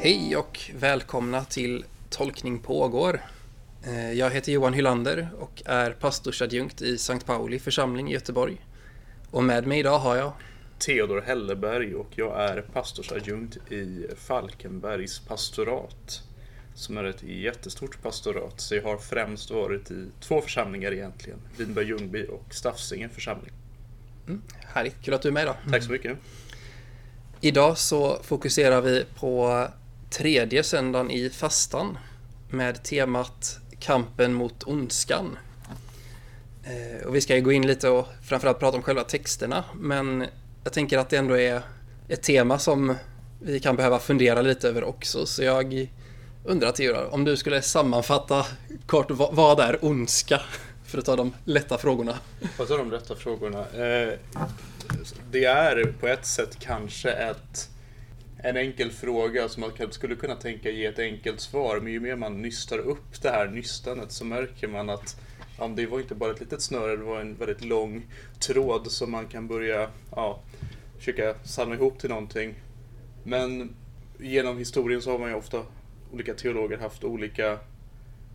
Hej och välkomna till Tolkning pågår. Eh, Jag heter Johan Hylander och är pastorsadjunkt i Sankt Pauli församling i Göteborg. Och med mig idag har jag Theodor Helleberg och jag är pastorsadjunkt i Falkenbergs pastorat. Som är ett jättestort pastorat, så jag har främst varit i två församlingar egentligen. Vinberg Ljungby och Staffsinge församling. Härligt, kul att du är med idag. Tack så mycket. Idag så fokuserar vi på tredje söndagen i fastan med temat Kampen mot ondskan. Eh, och vi ska ju gå in lite och framförallt prata om själva texterna, men jag tänker att det ändå är ett tema som vi kan behöva fundera lite över också, så jag undrar Theodor, om du skulle sammanfatta kort, vad- är ondska? För att ta de lätta frågorna. Vad är de lätta frågorna? Eh, det är på ett sätt kanske ett, en enkel fråga som man skulle kunna tänka ge ett enkelt svar. Men ju mer man nystar upp det här nystanet så märker man att ja, det var inte bara ett litet snöre, det var en väldigt lång tråd som man kan börja ja, försöka samla ihop till någonting. Men genom historien så har man ju ofta olika teologer haft olika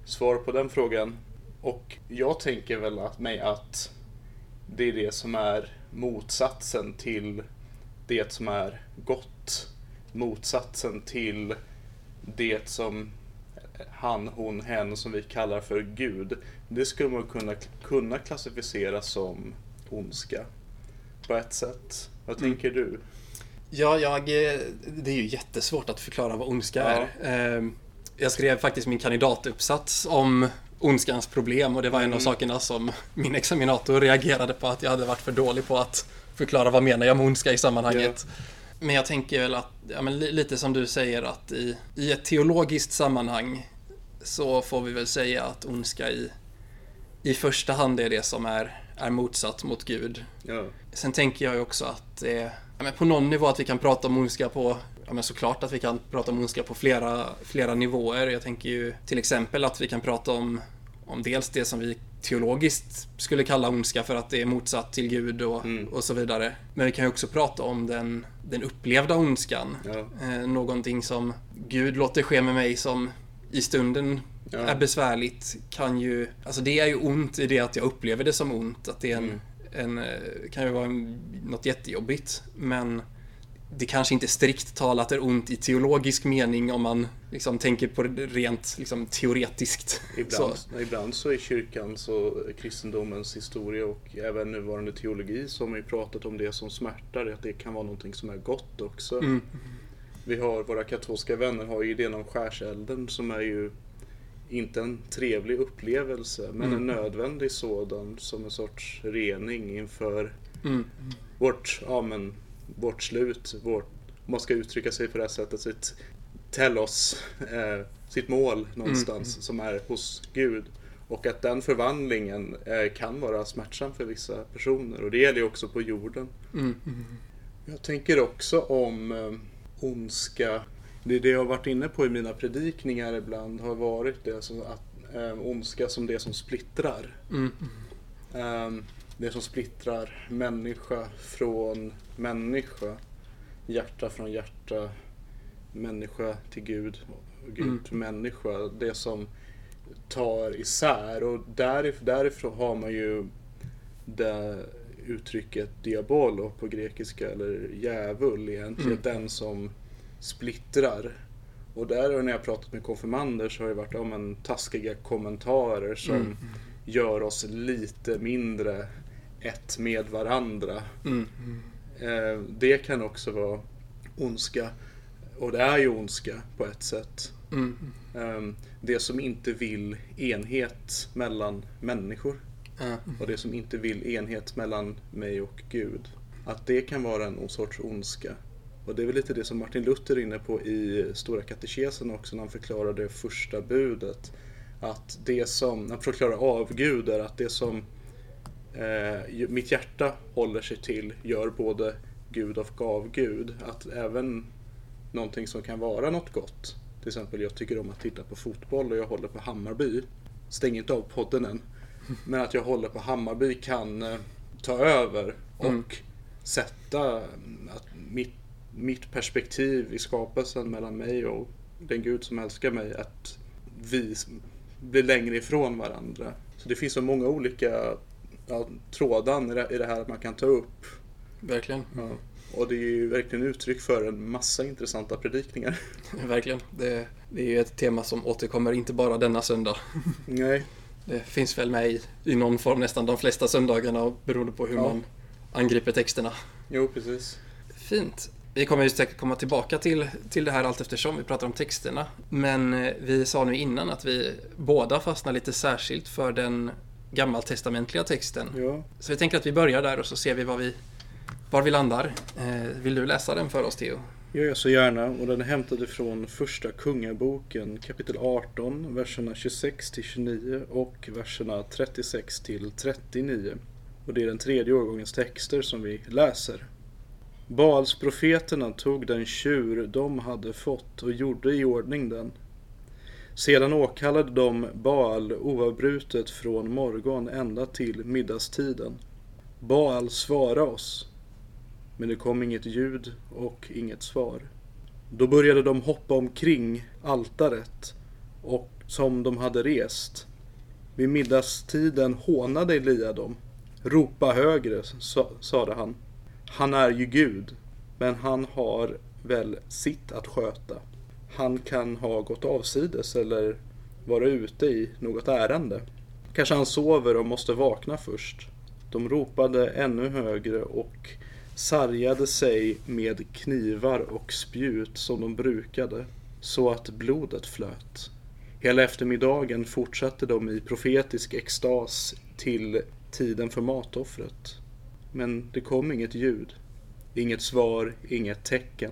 svar på den frågan. Och jag tänker väl att mig att det är det som är motsatsen till det som är gott. Motsatsen till det som han, hon, hen som vi kallar för Gud. Det skulle man kunna, kunna klassificera som ondska. På ett sätt. Vad Mm. tänker du? Ja, jag, det är ju jättesvårt att förklara vad ondska Ja. är. Eh, Jag skrev faktiskt min kandidatuppsats om ondskans problem och det var en av Mm. sakerna som min examinator reagerade på att jag hade varit för dålig på att förklara vad menar jag med ondska i sammanhanget. Men jag tänker väl att, ja, lite som du säger att i, i ett teologiskt sammanhang så får vi väl säga att ondska i, i första hand är det som är, är motsatt mot Gud. Ja. Sen tänker jag ju också att det är ja, på någon nivå att vi kan prata om ondska på Ja men såklart att vi kan prata om ondska på flera, flera nivåer. Jag tänker ju till exempel att vi kan prata om, om dels det som vi teologiskt skulle kalla ondska för att det är motsatt till Gud och, Mm. och så vidare. Men vi kan ju också prata om den, den upplevda ondskan. Ja. Eh, någonting som Gud låter ske med mig som i stunden Ja. är besvärligt kan ju, alltså det är ju ont i det att jag upplever det som ont, att det är en, Mm. en eh, kan ju vara en, något jättejobbigt, men det kanske inte strikt talat är ont i teologisk mening om man liksom tänker på det rent liksom, teoretiskt. Ibland Så, ibland så är kyrkans och kristendomens historia och även nuvarande teologi som har ju pratat om det som smärtar, att det kan vara någonting som är gott också. mm, Vi har våra katolska vänner har ju idén om skärselden som är ju inte en trevlig upplevelse men Mm. en nödvändig sådan som en sorts rening inför mm, vårt, ja, men, vårt slut, vårt, om man ska uttrycka sig på det här sättet, sitt telos, eh, sitt mål någonstans som är hos Gud. Och att den förvandlingen eh, kan vara smärtsam för vissa personer och det gäller ju också på jorden. mm, mm, Jag tänker också om eh, ondska. Det, det jag har varit inne på i mina predikningar ibland har varit det som att eh, ondska som det som splittrar. mm, Ehm, det som splittrar människa från människa. Hjärta från hjärta. Människa till Gud. Och Gud Mm. till människa. Det som tar isär. Och därif- därifrån har man ju det uttrycket diabolo på grekiska. Eller djävul egentligen. Mm. Den som splittrar. Och där när jag pratat med konfirmander så har det varit ja, men, taskiga kommentarer som Mm. gör oss lite mindre ett med varandra. mm, Eh, det kan också vara ondska. Och det är ju ondska på ett sätt. mm, Eh, det som inte vill enhet mellan människor. ja, Och det som inte vill enhet mellan mig och Gud. Att det kan vara en sorts ondska. Och det är väl lite det som Martin Luther är inne på i Stora katekesen också när han förklarar det första budet. Att det som, han förklarar avgudar, att det som eh, mitt hjärta håller sig till gör både Gud och avgud. Att även någonting som kan vara något gott. Till exempel jag tycker om att titta på fotboll och jag håller på Hammarby. Stäng inte av podden än. Men att jag håller på Hammarby kan eh, ta över och Mm. sätta mm, att mitt mitt perspektiv i skapelsen mellan mig och den Gud som älskar mig, att vi blir längre ifrån varandra. Så det finns så många olika ja, trådar i det här att man kan ta upp. Verkligen. Ja. Och det är ju verkligen uttryck för en massa intressanta predikningar. Verkligen. Det, det är ju ett tema som återkommer inte bara denna söndag. Nej. Det finns väl med i, i någon form nästan de flesta söndagarna beroende på hur ja. man angriper texterna. Jo, precis. Fint. Vi kommer ju säkert komma tillbaka till, till det här allt eftersom vi pratar om texterna. Men eh, vi sa nu innan att vi båda fastnar lite särskilt för den gammaltestamentliga texten. Ja. Så vi tänker att vi börjar där och så ser vi var vi, var vi landar. Eh, vill du läsa den för oss Theo? gör jag så gärna och den är hämtad ifrån första kungaboken kapitel 18, verserna 26 till 29 och verserna 36 till 39. Och det är den tredje årgångens texter som vi läser. Balsprofeterna tog den tjur de hade fått och gjorde i ordning den. Sedan åkallade de Baal oavbrutet från morgon ända till middagstiden. Baal, svara oss. Men det kom inget ljud och inget svar. Då började de hoppa omkring altaret och som de hade rest. Vid middagstiden hånade Elia dem. Ropa högre, sa, sade han. Han är ju Gud, men han har väl sitt att sköta. Han kan ha gått avsides eller vara ute i något ärende. Kanske han sover och måste vakna först. De ropade ännu högre och sargade sig med knivar och spjut som de brukade, så att blodet flöt. Hela eftermiddagen fortsatte de i profetisk extas till tiden för matoffret. Men det kom inget ljud, inget svar, inget tecken.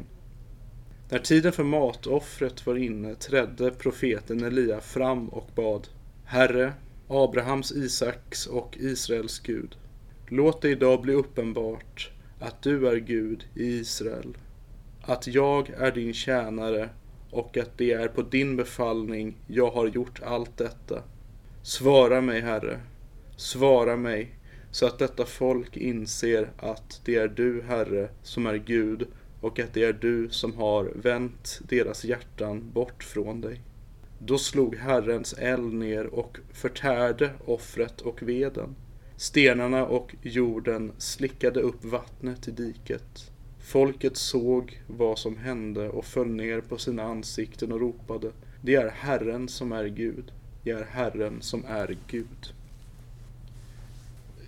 När tiden för matoffret var inne trädde profeten Elia fram och bad Herre, Abrahams, Isaks och Israels Gud. Låt det idag bli uppenbart att du är Gud i Israel, att jag är din tjänare och att det är på din befallning jag har gjort allt detta. Svara mig, Herre, svara mig, så att detta folk inser att det är du, Herre, som är Gud och att det är du som har vänt deras hjärtan bort från dig. Då slog Herrens eld ner och förtärde offret och veden. Stenarna och jorden slickade upp vattnet i diket. Folket såg vad som hände och föll ner på sina ansikten och ropade Det är Herren som är Gud. Det är Herren som är Gud.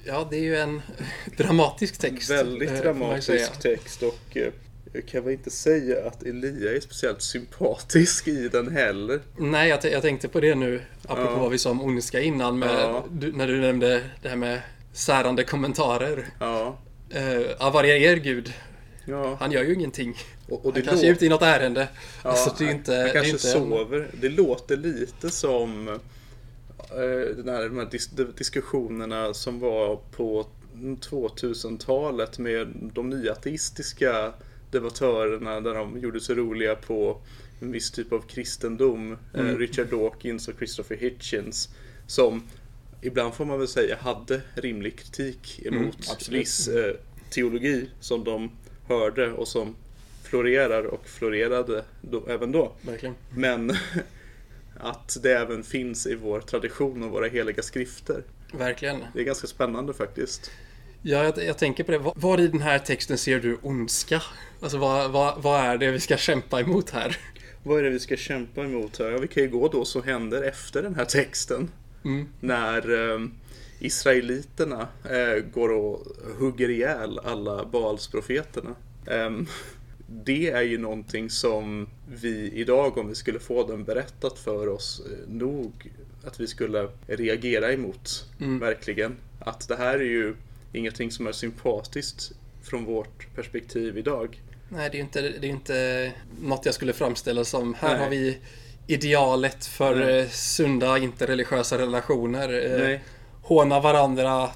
Ja, det är ju en dramatisk text. Väldigt eh, dramatisk text och eh, jag kan väl inte säga att Elia är speciellt sympatisk i den heller. Nej, jag, jag tänkte på det nu, apropå ja. vad vi sa om ondska innan, med, ja. du, när du nämnde det här med särande kommentarer. Ja. Uh, är er Gud? Ja. Han gör ju ingenting. Och, och han kanske är ute i något ärende. Ja, alltså, det är inte, han kanske inte sover. Det låter lite som uh, den här, de här dis diskussionerna som var på 2000-talet med de nya ateistiska debattörerna där de gjorde sig roliga på en viss typ av kristendom. Eh, mm. Richard Dawkins och Christopher Hitchens. Som ibland får man väl säga hade rimlig kritik emot mm, viss eh, teologi som de hörde och som florerar och florerade då, även då. Verkligen. Men att det även finns i vår tradition och våra heliga skrifter. Verkligen. Det är ganska spännande faktiskt. Ja, jag, jag, tänker på det. Var i den här texten ser du ondska? Alltså vad, vad, vad är det vi ska kämpa emot här? Vad är det vi ska kämpa emot här? Ja, vi kan ju gå då som händer efter den här texten. Mm. När eh, Israeliterna eh, går och hugger ihjäl alla Baalsprofeterna. Eh, det är ju någonting som vi idag, om vi skulle få den berättat för oss, eh, nog att vi skulle reagera emot. Mm. Verkligen. Att det här är ju ingenting som är sympatiskt från vårt perspektiv idag. Nej, det är ju inte, det är inte något jag skulle framställa som här Nej. har vi idealet för Nej. Eh, sunda interreligiösa relationer. Eh, Nej. Håna varandra,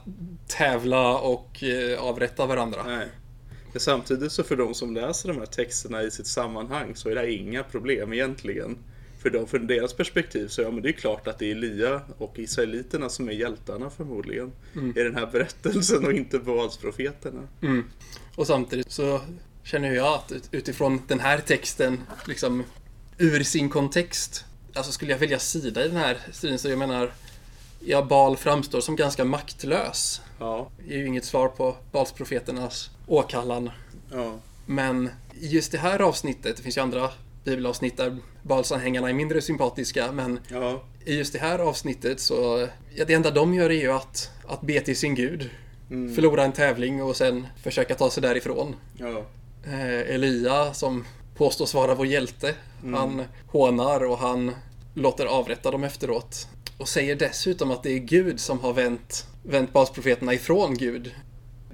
tävla och eh, avrätta varandra. Nej. Men samtidigt så för de som läser de här texterna i sitt sammanhang så är det inga problem egentligen. För, dem, för deras perspektiv så ja, men det är klart att det är Elia och israeliterna som är hjältarna förmodligen. Mm. I den här berättelsen och inte Baalsprofeterna. Mm. Och samtidigt så känner jag att utifrån den här texten, liksom ur sin kontext, alltså skulle jag välja sida i den här striden så jag menar, ja, Bal framstår som ganska maktlös. Ja. Det är ju inget svar på Balsprofeternas åkallan. Ja. Men i just det här avsnittet, det finns ju andra bibelavsnitt där Balsanhängarna är mindre sympatiska, men Ja. i just det här avsnittet så, ja, det enda de gör är ju att, att be till sin gud. Mm. Förlora en tävling och sen försöka ta sig därifrån. Ja. Eh, Elia som påstås vara vår hjälte, Mm. han hånar och han låter avrätta dem efteråt. Och säger dessutom att det är Gud som har vänt, vänt Balsprofeterna ifrån Gud.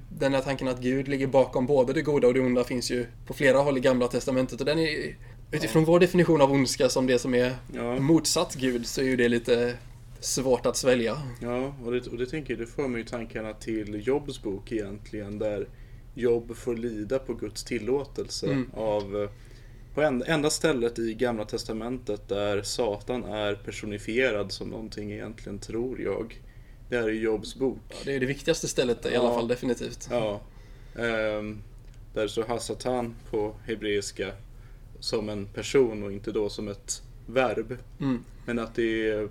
Den här tanken att Gud ligger bakom både det goda och det onda finns ju på flera håll i Gamla Testamentet och den är utifrån vår definition av ondska som det som är Ja. motsatt Gud så är ju det lite svårt att svälja. Ja, och det, och det tänker jag, det för mig ju tankarna till Jobs bok egentligen, där Jobb får lida på Guds tillåtelse Mm. av på en, enda stället i Gamla Testamentet där Satan är personifierad som någonting egentligen, tror jag. Det är Jobs bok. Ja, det är det viktigaste stället i Ja. alla fall definitivt. Ja. Ehm, där står Hassatan på hebreiska som en person och inte då som ett verb. Mm. Men att det är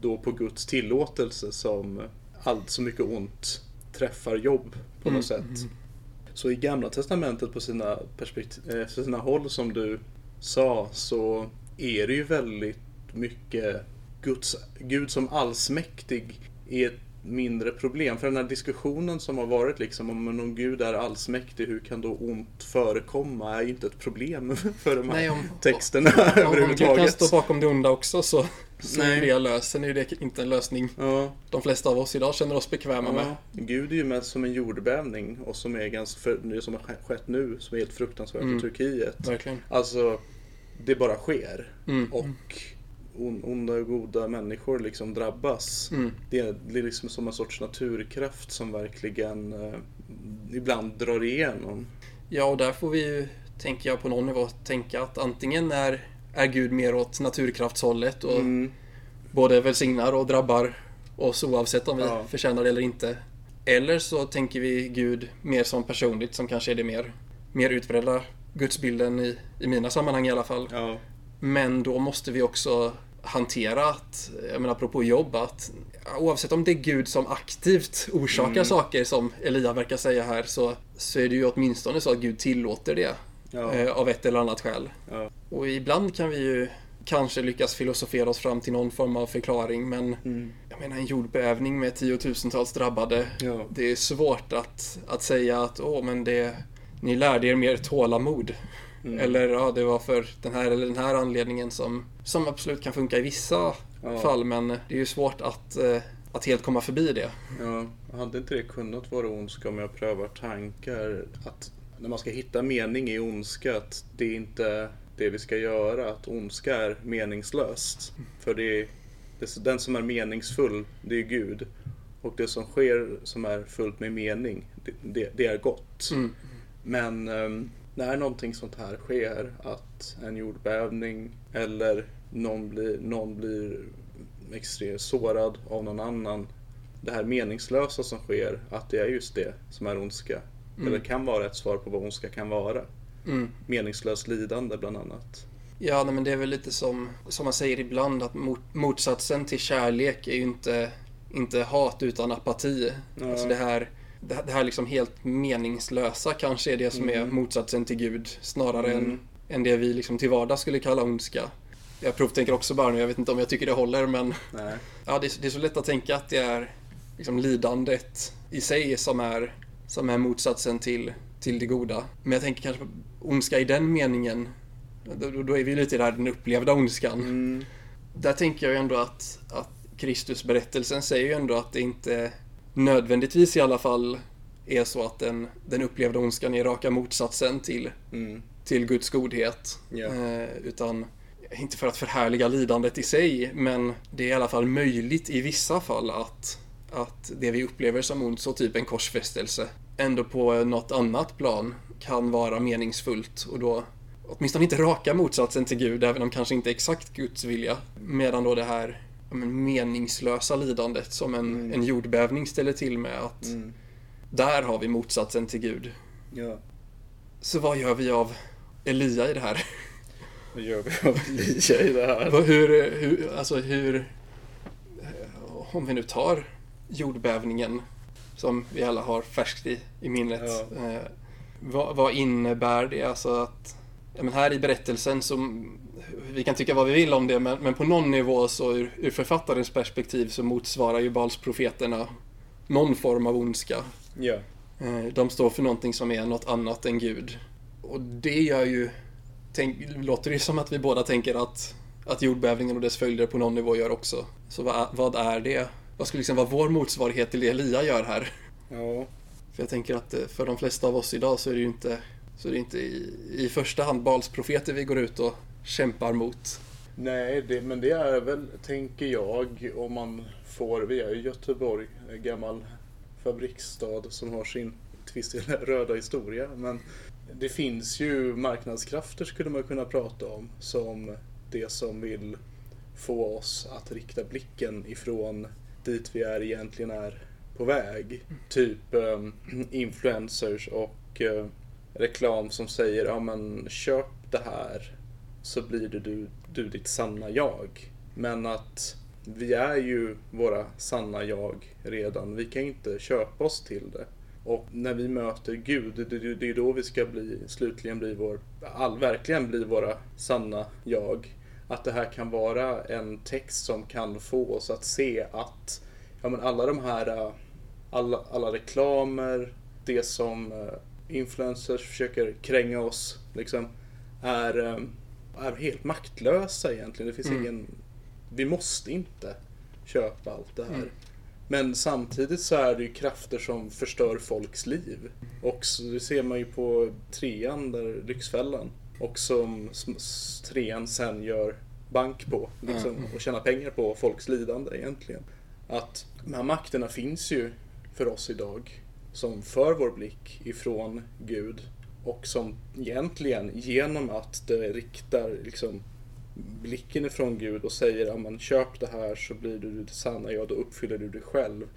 då på Guds tillåtelse som allt så mycket ont träffar jobb på något Mm, sätt. Så i Gamla Testamentet på sina, perspekt- eh, sina håll som du sa så är det ju väldigt mycket Guds, Gud som allsmäktig är ett mindre problem. För den här diskussionen som har varit liksom om om Gud är allsmäktig, hur kan då ont förekomma? är ju inte ett problem för de här Nej, om, texterna om, om Gud kan överhuvudtaget. stå bakom det onda också så, så är Nej. det löst. Sen är ju det inte en lösning Ja, de flesta av oss idag känner oss bekväma med. Ja, Gud är ju med som en jordbävning och som är ganska, för, det som har skett nu, som är helt fruktansvärt Mm. i Turkiet. Verkligen. Alltså, det bara sker. Mm. Och onda och goda människor liksom drabbas. Mm. Det, är, det är liksom som en sorts naturkraft som verkligen eh, ibland drar igenom. Ja, och där får vi ju, tänker jag på någon nivå, tänka att antingen är, är Gud mer åt naturkraftshållet och Mm, både välsignar och drabbar oss oavsett om vi Ja. förtjänar det eller inte. Eller så tänker vi Gud mer som personligt, som kanske är det mer, mer utbredda gudsbilden i, i mina sammanhang i alla fall. ja, Men då måste vi också hantera att, jag menar apropå jobb, att oavsett om det är Gud som aktivt orsakar Mm. saker som Elia verkar säga här så, så är det ju åtminstone så att Gud tillåter det ja, eh, av ett eller annat skäl. ja. Och ibland kan vi ju kanske lyckas filosofera oss fram till någon form av förklaring men Mm, jag menar en jordbävning med tiotusentals drabbade. ja. Det är svårt att, att säga att åh men det, ni lärde er mer tålamod. Mm. Eller ja, det var för den här eller den här anledningen som, som absolut kan funka i vissa Ja. fall men det är ju svårt att, eh, att helt komma förbi det. Ja, hade inte det kunnat vara ondska om jag prövar tankar? Att när man ska hitta mening i ondska, att det är inte det vi ska göra. Att ondska är meningslöst. För det är, det, den som är meningsfull, det är Gud. Och det som sker som är fullt med mening, det, det, det är gott. Mm. Men ehm, när någonting sånt här sker, att en jordbävning eller någon blir, någon blir extremt sårad av någon annan. Det här meningslösa som sker, att det är just det som är ondska. Mm. Eller kan vara ett svar på vad ondska kan vara. Mm. Meningslöst lidande bland annat. Ja, nej, men det är väl lite som, som man säger ibland att mot, motsatsen till kärlek är ju inte, inte hat utan apati. Ja. Alltså det här, det, det här liksom helt meningslösa kanske är det som är Mm. motsatsen till Gud snarare än, Mm. än det vi liksom till vardags skulle kalla ondska. Jag provtänker också bara nu, jag vet inte om jag tycker det håller men Nej. ja, det, är, det är så lätt att tänka att det är liksom lidandet i sig som är, som är motsatsen till, till det goda. Men jag tänker kanske på ondska i den meningen. Då, då- är vi lite i det här den upplevda ondskan. Mm. Där tänker jag ju ändå att, att Kristusberättelsen säger ju ändå att det inte nödvändigtvis i alla fall är så att den, den upplevda ondskan är raka motsatsen till, Mm. till Guds godhet. Ja. Eh, utan, inte för att förhärliga lidandet i sig, men det är i alla fall möjligt i vissa fall att, att det vi upplever som ont, så typ en korsfästelse, ändå på något annat plan kan vara meningsfullt och då åtminstone inte raka motsatsen till Gud, även om kanske inte exakt Guds vilja. Medan då det här meningslösa lidandet som en, Mm. en jordbävning ställer till med, att Mm. där har vi motsatsen till Gud. Ja. Så vad gör vi av Elia i det här? Vad gör vi av Elia i det här? Hur, hur, alltså hur... Om vi nu tar jordbävningen som vi alla har färskt i, i minnet. Ja. Eh, vad, vad innebär det? Alltså att... Ja, men här i berättelsen så... Vi kan tycka vad vi vill om det, men, men på någon nivå så ur, ur författarens perspektiv så motsvarar ju Balsprofeterna någon form av ondska. Ja. Eh, De står för någonting som är något annat än Gud. Och det gör ju... Tänk, låter det ju som att vi båda tänker att, att jordbävningen och dess följder på någon nivå gör också. Så vad, vad är det? Vad skulle liksom vara vår motsvarighet till det Elia gör här? Ja. För jag tänker att eh, för de flesta av oss idag så är det ju inte, så det är inte i, i första hand Balsprofeter vi går ut och kämpar mot. Nej, det, men det är väl, tänker jag, om man får, vi är ju Göteborg, en gammal fabriksstad som har sin tvistiga röda historia. Men det finns ju marknadskrafter skulle man kunna prata om som det som vill få oss att rikta blicken ifrån dit vi är egentligen är på väg. Typ eh, influencers och eh, reklam som säger ja men köp det här så blir det du, du ditt sanna jag. Men att vi är ju våra sanna jag redan. Vi kan inte köpa oss till det. Och när vi möter Gud, det, det, det är då vi ska bli, slutligen bli vår, all, verkligen bli våra sanna jag. Att det här kan vara en text som kan få oss att se att ja, men alla de här, alla, alla reklamer, det som eh, influencers försöker kränga oss, liksom, är, äh, är helt maktlösa egentligen. Det finns Mm. ingen, vi måste inte köpa allt det här. Mm. Men samtidigt så är det ju krafter som förstör folks liv. Och så, det ser man ju på trean, där Lyxfällan. Och som trean sen gör bank på. Liksom, Mm. och tjänar pengar på folks lidande egentligen. Att de här makterna finns ju för oss idag. Som för vår blick ifrån Gud. Och som egentligen genom att det riktar liksom blicken ifrån Gud och säger ja, men köp det här så blir du det sanna jag, då uppfyller du dig själv.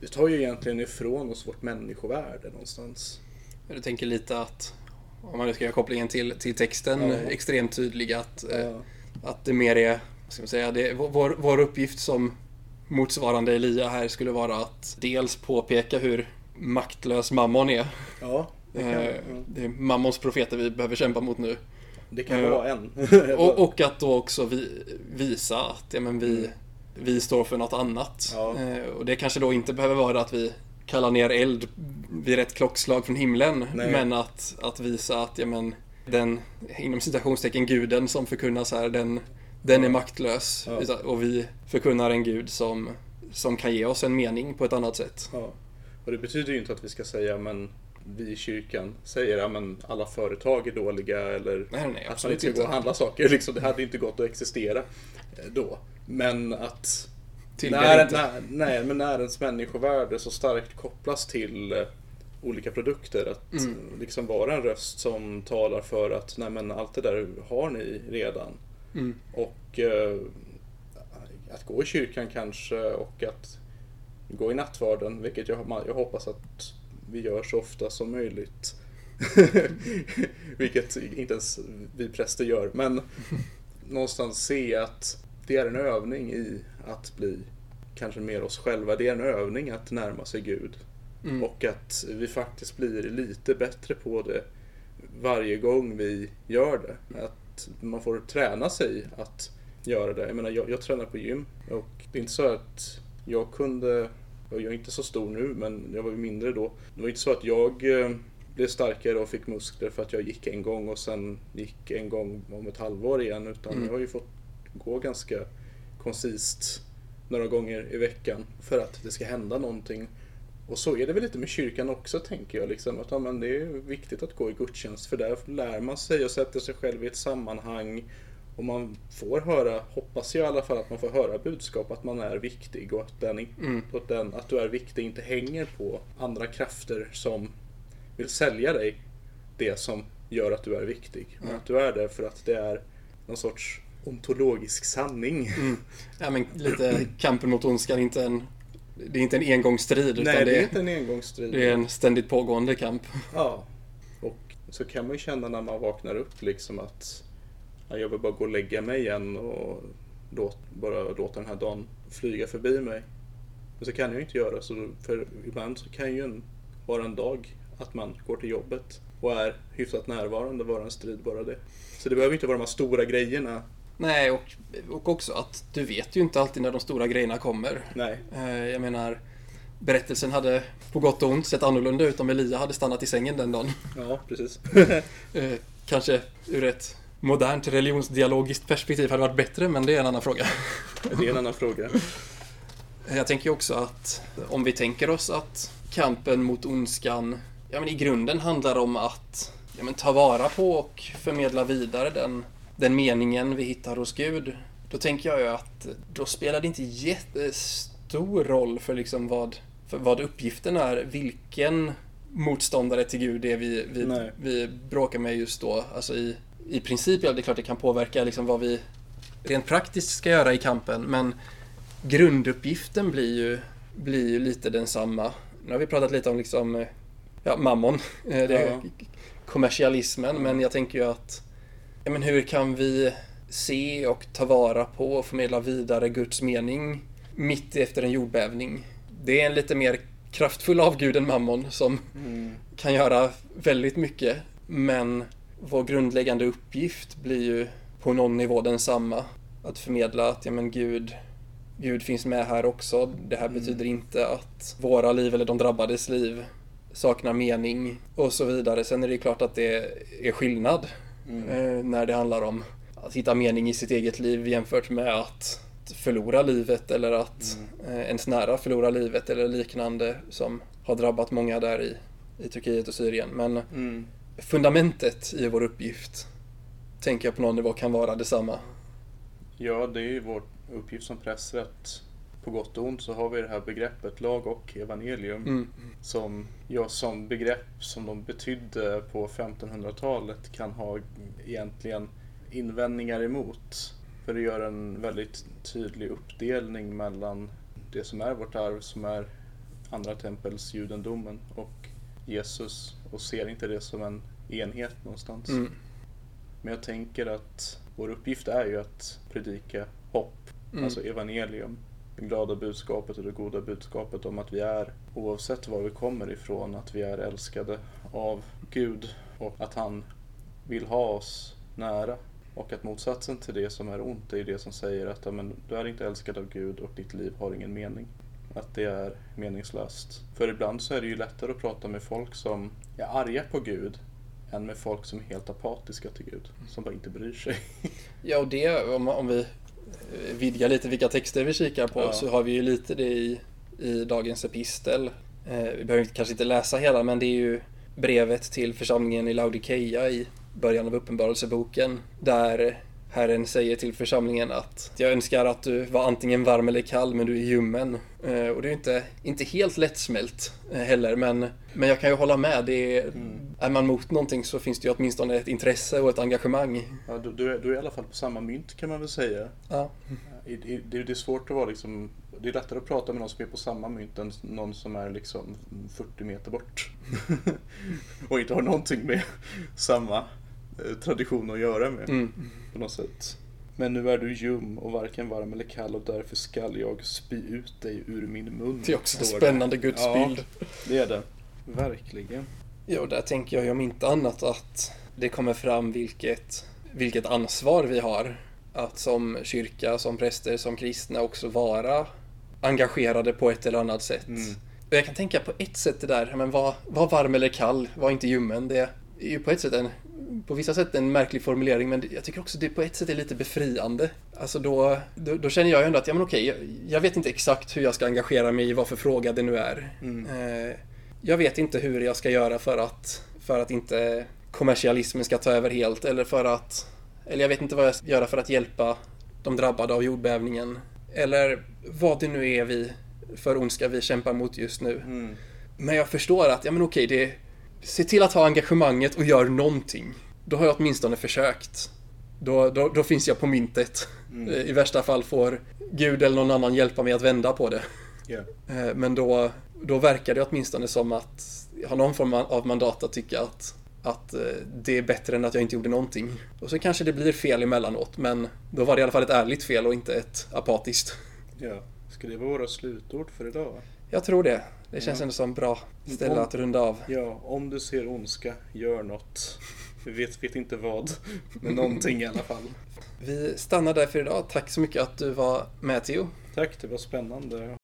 Det tar ju egentligen ifrån oss vårt människovärde någonstans. Jag tänker lite att, om man nu ska göra kopplingen till, till texten, Ja. extremt tydlig att, eh, Ja. att det mer är, vad ska man säga, det, vår, vår uppgift som motsvarande Elia här skulle vara att dels påpeka hur maktlös mammon är. Ja, det kan, Eh. Det är mammons profeter vi behöver kämpa mot nu. det kan eh, vara en. Och, och att då också vi, visa att ja, men vi, vi står för något annat. Ja. Eh, Och det kanske då inte behöver vara att vi kallar ner eld vid rätt klockslag från himlen. Nej. Men att, att visa att ja, men, den, inom citationstecken, guden som förkunnas här, den, den är maktlös. Ja. Och vi förkunnar en gud som, som kan ge oss en mening på ett annat sätt. Ja. Och det betyder ju inte att vi ska säga men vi i kyrkan säger att men alla företag är dåliga eller Nej, nej, att man inte ska gå och handla saker. Liksom, det hade inte gått att existera eh, då. Men att när, när, nej, men när ens människovärde så starkt kopplas till eh, olika produkter. Att Mm. liksom vara en röst som talar för att nej, men allt det där har ni redan. Mm. Och eh, att gå i kyrkan kanske och att gå i nattvarden, vilket jag, jag hoppas att vi gör så ofta som möjligt. vilket inte ens vi präster gör. Men någonstans se att det är en övning i att bli kanske mer oss själva. Det är en övning att närma sig Gud. Mm. Och att vi faktiskt blir lite bättre på det varje gång vi gör det. Att man får träna sig att göra det. Jag menar, jag, jag tränar på gym och det är inte så att jag kunde, jag är inte så stor nu, men jag var ju mindre då. Det var inte så att jag eh, blev starkare och fick muskler för att jag gick en gång och sen gick en gång om ett halvår igen. Utan Mm. jag har ju fått gå ganska koncist några gånger i veckan för att det ska hända någonting. Och så är det väl lite med kyrkan också tänker jag. Liksom, att ja, men det är viktigt att gå i gudstjänst för där lär man sig och sätter sig själv i ett sammanhang. Och man får höra, hoppas jag i alla fall, att man får höra budskap att man är viktig och att, den, Mm. att, den, att du är viktig inte hänger på andra krafter som vill sälja dig det som gör att du är viktig. Men Ja. att du är där för att det är någon sorts ontologisk sanning. Mm. Ja, men lite kampen mot ondskan, inte en, det är inte en engångsstrid utan Nej, det det, är inte en engångsstrid. det är en ständigt pågående kamp. Ja. Och så kan man ju känna när man vaknar upp liksom att jag vill bara gå och lägga mig igen och låt, bara låta den här dagen flyga förbi mig. Men så kan jag ju inte göra så, för ibland så kan ju en, vara en dag att man går till jobbet och är hyfsat närvarande vara en strid bara det. Så det behöver inte vara de här stora grejerna. Nej, och, och också att du vet ju inte alltid när de stora grejerna kommer. Nej. Eh, Jag menar, berättelsen hade på gott och ont sett annorlunda ut om Elia hade stannat i sängen den dagen. Ja, precis. Eh, Kanske ur ett modernt religionsdialogiskt perspektiv hade varit bättre, men det är en annan fråga. det är en annan fråga. Jag tänker också att om vi tänker oss att kampen mot ondskan ja, men i grunden handlar om att ja, men ta vara på och förmedla vidare den, den meningen vi hittar hos Gud. Då tänker jag ju att då spelar det inte jättestor roll för, liksom vad, för vad uppgiften är, vilken motståndare till Gud det är vi, vi, Nej. vi bråkar med just då. Alltså i, i princip, ja det är klart det kan påverka liksom vad vi rent praktiskt ska göra i kampen, men grunduppgiften blir ju, blir ju lite densamma. Nu har vi pratat lite om liksom, ja, mammon, det, Ja. kommersialismen, men jag tänker ju att ja, men hur kan vi se och ta vara på och förmedla vidare Guds mening mitt efter en jordbävning? Det är en lite mer kraftfull avgud än mammon som Mm. kan göra väldigt mycket, men vår grundläggande uppgift blir ju på någon nivå densamma. Att förmedla att ja, men Gud, Gud finns med här också. Det här Mm. betyder inte att våra liv eller de drabbades liv saknar mening och så vidare. Sen är det ju klart att det är skillnad Mm. eh, när det handlar om att hitta mening i sitt eget liv jämfört med att förlora livet eller att eh, ens nära förlora livet eller liknande som har drabbat många där i, i Turkiet och Syrien. Men Mm. Fundamentet i vår uppgift tänker jag på någon nivå kan vara detsamma. Ja, det är ju vår uppgift som prästrätt. På gott och ont så har vi det här begreppet lag och evangelium. Mm. Som, ja, som begrepp som de betydde på 1500-talet kan ha egentligen invändningar emot. För det gör en väldigt tydlig uppdelning mellan det som är vårt arv som är andra tempels judendomen och Jesus och ser inte det som en enhet någonstans. Mm. Men jag tänker att vår uppgift är ju att predika hopp, Mm. alltså evangelium. Det glada budskapet och det goda budskapet om att vi är, oavsett var vi kommer ifrån, att vi är älskade av Gud och att han vill ha oss nära. Och att motsatsen till det som är ont är det som säger att ja, men, du är inte älskad av Gud och ditt liv har ingen mening. Att det är meningslöst. För ibland så är det ju lättare att prata med folk som är arga på Gud än med folk som är helt apatiska till Gud. Som bara inte bryr sig. Ja, och det, om, om vi vidgar lite vilka texter vi kikar på, Ja. så har vi ju lite det i, i dagens epistel. Eh, vi behöver kanske inte läsa hela, men det är ju brevet till församlingen i Laodikeia i början av Uppenbarelseboken, där Herren säger till församlingen att jag önskar att du var antingen varm eller kall, men du är ljummen. Eh, och det är inte, inte helt lättsmält eh, heller, men, men jag kan ju hålla med. Det är, Är man mot någonting så finns det ju åtminstone ett intresse och ett engagemang. Ja, du, du, är, du är i alla fall på samma mynt kan man väl säga. Ja. I, i, det, det är svårt att vara liksom, det är lättare att prata med någon som är på samma mynt än någon som är liksom 40 meter bort. och inte har någonting med samma eh, tradition att göra med Mm. på något sätt. Men nu är du ljum och varken varm eller kall och därför skall jag spy ut dig ur min mun. Det är också en spännande gudsbild. Ja, det är det. Verkligen. Ja, där tänker jag ju om inte annat att det kommer fram vilket, vilket ansvar vi har att som kyrka, som präster, som kristna också vara engagerade på ett eller annat sätt. Mm. Och jag kan tänka på ett sätt det där, men var, var varm eller kall, var inte ljummen. Det är ju på ett sätt en, på vissa sätt en märklig formulering, men jag tycker också det på ett sätt är lite befriande. Alltså då, då, då känner jag ju ändå att, ja men okej, jag, jag vet inte exakt hur jag ska engagera mig i vad för fråga det nu är. Mm. Eh, jag vet inte hur jag ska göra för att, för att inte kommersialismen ska ta över helt, eller för att, eller jag vet inte vad jag ska göra för att hjälpa de drabbade av jordbävningen. Eller vad det nu är vi, för ondska vi kämpar mot just nu. Mm. Men jag förstår att, ja men okej, det... Se till att ha engagemanget och gör någonting. Då har jag åtminstone försökt. Då, då, då finns jag på myntet. Mm. I värsta fall får Gud eller någon annan hjälpa mig att vända på det. Eh, Men då, då verkar det åtminstone som att jag har någon form av mandat att tycka att att eh, det är bättre än att jag inte gjorde någonting. Och så kanske det blir fel emellanåt, men då var det i alla fall ett ärligt fel och inte ett apatiskt. Ja. Ska det vara våra slutord för idag? Jag tror det. Det känns Ja. ändå som bra ställe Om- att runda av. Ja, om du ser ondska, gör något. Vi vet, vet inte vad, men någonting i alla fall. Vi stannar där för idag. Tack så mycket att du var med Theo. Tack, det var spännande